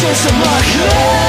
system like